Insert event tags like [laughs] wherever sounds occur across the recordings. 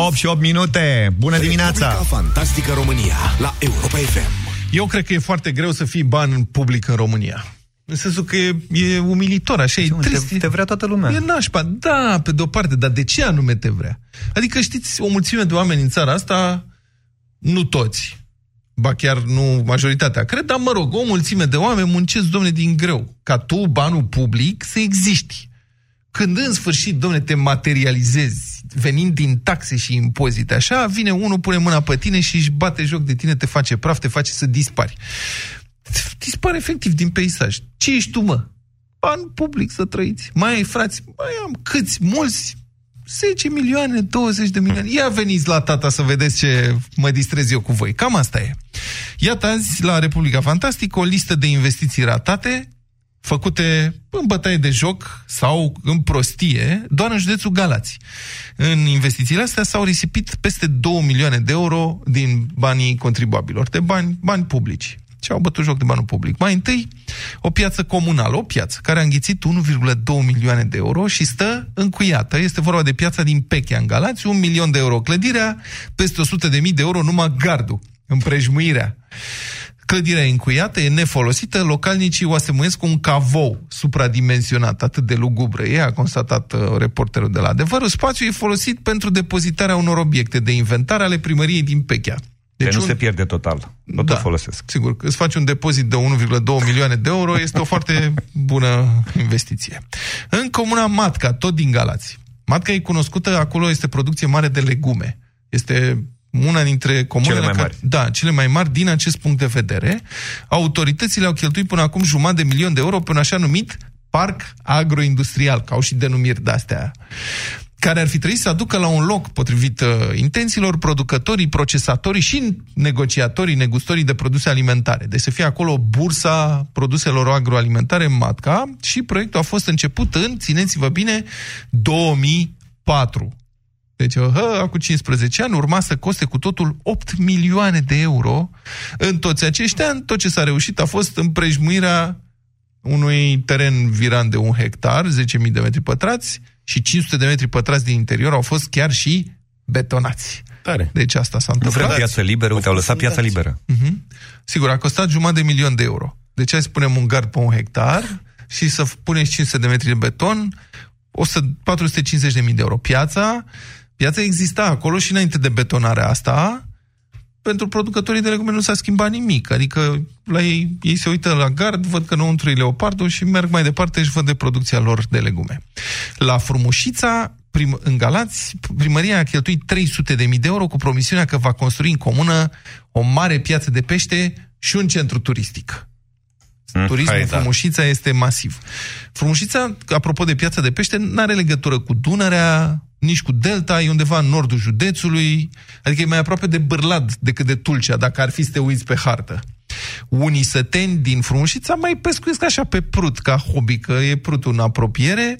8 și 8 minute. Bună dimineața! Republica Fantastică România la Europa FM. Eu cred că e foarte greu să fii ban public în România. În sensul că e, e umilitor, așa, e Te, trist. te vrea toată lumea. E nașpa, da, pe de-o parte, dar de ce anume te vrea? Adică știți, o mulțime de oameni în țara asta, nu toți, ba chiar nu majoritatea, cred, dar mă rog, o mulțime de oameni muncesc, domne, din greu, ca tu, banul public, să existi. Când în sfârșit, domne, te materializezi, venind din taxe și impozite, așa, vine unul, pune mâna pe tine și își bate joc de tine, te face praf, te face să dispari. Dispare efectiv din peisaj. Ce ești tu, mă? Ban public să trăiți. Mai ai, frați, mai am câți, mulți, 10 milioane, 20 de milioane. Ia veniți la tata să vedeți ce mă distrez eu cu voi. Cam asta e. Iată azi, la Republica Fantastică, o listă de investiții ratate, făcute în bătaie de joc sau în prostie, doar în județul Galați. În investițiile astea s-au risipit peste 2 milioane de euro din banii contribuabilor, de bani, bani publici. Și au bătut joc de banul public. Mai întâi, o piață comunală, o piață care a înghițit 1,2 milioane de euro și stă încuiată. Este vorba de piața din Pechea, în Galați, un milion de euro clădirea, peste 100 de mii de euro numai gardul, împrejmuirea. Clădirea e încuiată, e nefolosită, localnicii o asemuiesc cu un cavou supradimensionat, atât de lugubră. E, a constatat uh, reporterul de la adevărul. Spațiul e folosit pentru depozitarea unor obiecte de inventare ale primăriei din Pechea. Deci nu un- se pierde total. Tot da, da. folosesc. Sigur, că îți faci un depozit de 1,2 milioane de euro, este o foarte bună investiție. În comuna Matca, tot din Galați. Matca e cunoscută, acolo este producție mare de legume. Este una dintre comunele Cele mai care- mari. da, cele mai mari din acest punct de vedere. Autoritățile au cheltuit până acum jumătate de milion de euro pe un așa numit parc agroindustrial, ca au și denumiri de-astea care ar fi trebuit să aducă la un loc, potrivit uh, intențiilor, producătorii, procesatorii și negociatorii, negustorii de produse alimentare. Deci să fie acolo bursa produselor agroalimentare în Matca și proiectul a fost început în, țineți-vă bine, 2004. Deci, hă, acum 15 ani urma să coste cu totul 8 milioane de euro. În toți acești ani, tot ce s-a reușit a fost împrejmuirea unui teren viran de un hectar, 10.000 de metri pătrați, și 500 de metri pătrați din interior au fost chiar și betonați. Tare. Deci asta s-a Nu vrea întâmplat. piață liberă, uite, au lăsat piața liberă. Mhm. Sigur, a costat jumătate de milion de euro. Deci hai să punem un gard pe un hectar și să punem 500 de metri de beton, 450 de mii de euro. Piața, piața exista acolo și înainte de betonarea asta, pentru producătorii de legume nu s-a schimbat nimic. Adică la ei, ei se uită la gard, văd că înăuntru e leopardul și merg mai departe și văd de producția lor de legume. La Frumușița, prim, în Galați, primăria a cheltuit 300 de mii de euro cu promisiunea că va construi în comună o mare piață de pește și un centru turistic. Mm, Turismul hai, în da. Frumușița este masiv. Frumușița, apropo de piața de pește, nu are legătură cu Dunărea, nici cu Delta, e undeva în nordul județului, adică e mai aproape de Bârlad decât de Tulcea, dacă ar fi să te uiți pe hartă. Unii săteni din Frumușița mai pescuiesc așa pe prut, ca hobby, că e prutul în apropiere,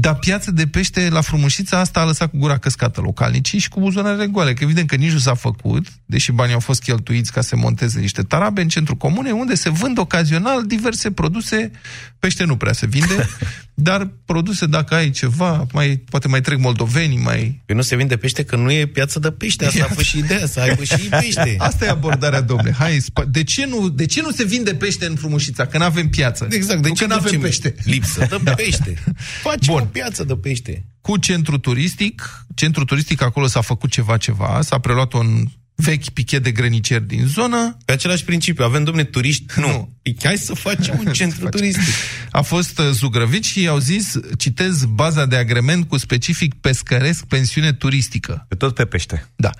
dar piața de pește la Frumușița asta a lăsat cu gura căscată localnicii și cu buzunarele goale, că evident că nici nu s-a făcut, deși banii au fost cheltuiți ca să monteze niște tarabe în centrul comune, unde se vând ocazional diverse produse, pește nu prea se vinde, [laughs] dar produse, dacă ai ceva, mai, poate mai trec moldovenii, mai... Păi nu se vinde pește că nu e piață de pește. Asta a fost și ideea, să aibă și [laughs] pește. Asta e abordarea, domnule. Hai, spa- de ce, nu, de ce nu se vinde pește în Frumușița? Că nu avem piață. Exact, de nu ce că nu avem ducem pește. Lipsă de [laughs] pește. Facem Bun. O piață de pește. Cu centru turistic, centru turistic acolo s-a făcut ceva-ceva, s-a preluat un vechi pichet de grăniceri din zonă, Pe același principiu, avem, domne, turiști? Nu. Nu. Păi Hai să facem un centru turistic. a fost uh, zugrăvit și i-au zis, citez, baza de agrement cu specific pescăresc pensiune turistică. De tot pe pește. Da.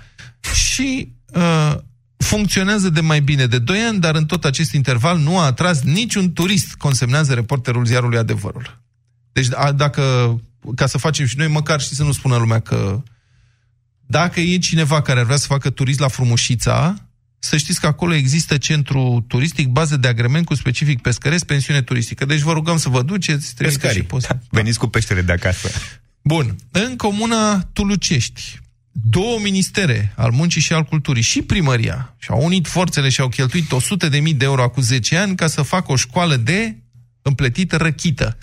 Și uh, funcționează de mai bine de 2 ani, dar în tot acest interval nu a atras niciun turist, consemnează reporterul ziarului Adevărul. Deci a, dacă, ca să facem și noi, măcar și să nu spună lumea că dacă e cineva care ar vrea să facă turist la Frumușița, să știți că acolo există centru turistic, bază de agrement cu specific pescăresc, pensiune turistică. Deci vă rugăm să vă duceți, trimiteți Pescarii. și post. Veniți cu peștele de acasă. Bun. În comuna Tulucești, două ministere al muncii și al culturii și primăria și-au unit forțele și au cheltuit 100.000 de euro acum 10 ani ca să facă o școală de împletit răchită.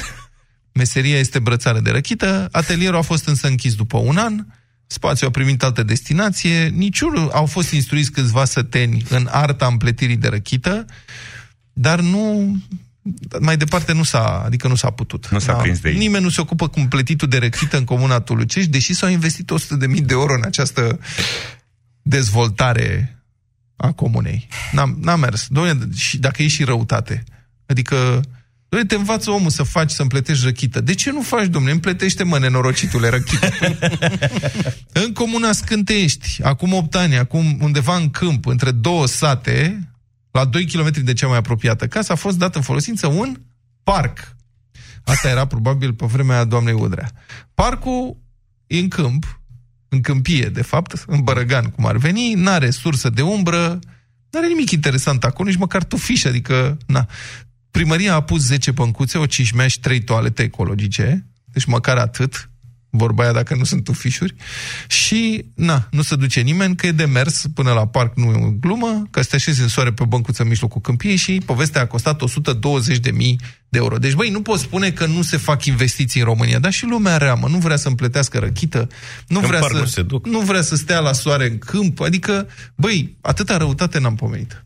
Meseria este brățară de răchită, atelierul a fost însă închis după un an, spațiul a primit altă destinație, niciunul au fost instruiți câțiva săteni în arta împletirii de răchită, dar nu mai departe nu s-a, adică nu s-a putut. Nu s-a Da. prins de ei. Nimeni nu se ocupă cu împletitul de răchită în comuna Tulucești, deși s-au investit 100.000 de euro în această dezvoltare a comunei. N-a, n-a mers. Doamne, și dacă e și răutate. Adică, doamne, te învață omul să faci, să împletești răchită. De ce nu faci, domnule? Împletește, mă, nenorocitule, răchită. [laughs] în comuna Scânteiești, acum 8 ani, acum undeva în câmp, între două sate, la 2 km de cea mai apropiată casă, a fost dat în folosință un parc. Asta era probabil pe vremea doamnei Udrea. Parcul e în câmp, în câmpie, de fapt, în Bărăgan, cum ar veni, n-are sursă de umbră, n-are nimic interesant acolo, nici măcar tufiș, adică, na. Primăria a pus 10 băncuțe, o cișmea și 3 toalete ecologice, deci măcar atât, vorba aia dacă nu sunt tufișuri, și, na, nu se duce nimeni, că e de mers până la parc, nu e o glumă, că să te așezi în soare pe o băncuță în mijlocul câmpiei și povestea a costat 120.000 de euro. Deci, băi, nu poți spune că nu se fac investiții în România, dar și lumea reamă, nu vrea să împletească răchită, nu În vrea, parc să, nu se duc. nu vrea să stea la soare în câmp, adică, băi, atâta răutate n-am pomenit.